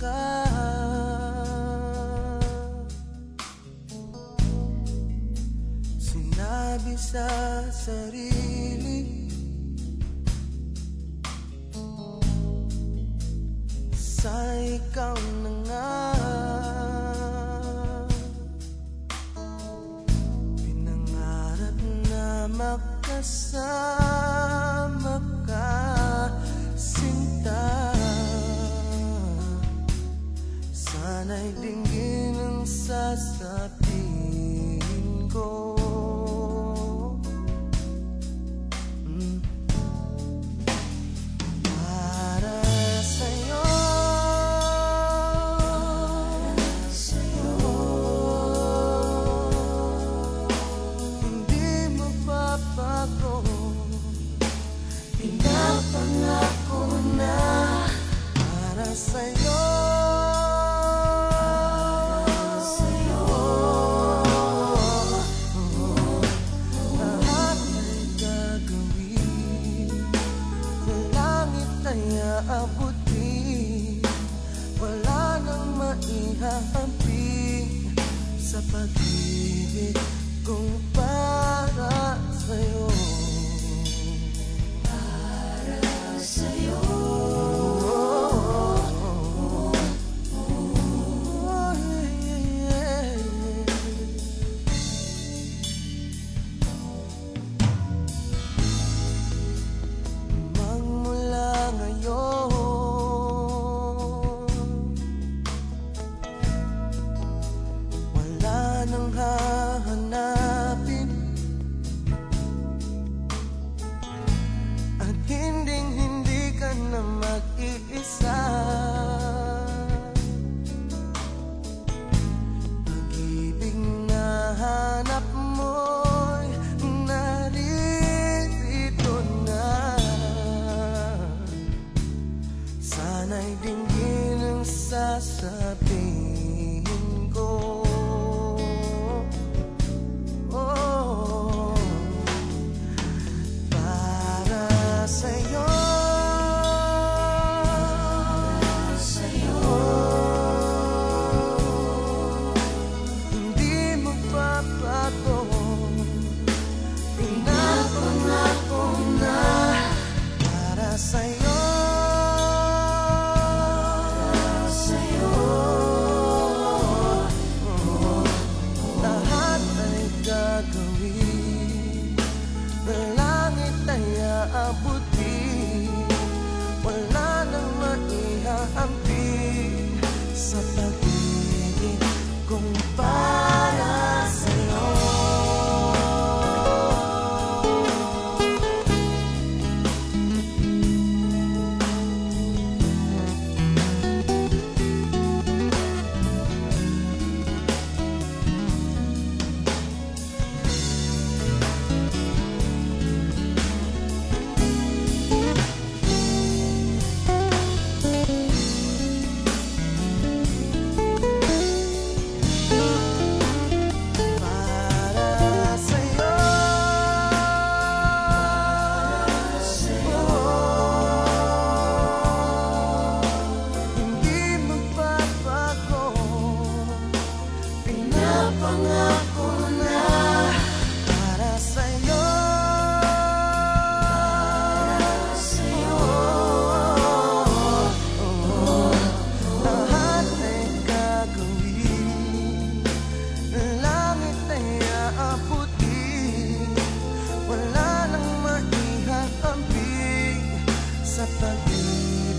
ka. Sinabi sa sarili Sa ikaw na Pinangarap na makasama sa tingin ko. Mm. Para sa'yo. Para sa'yo Para sa'yo. rasa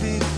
be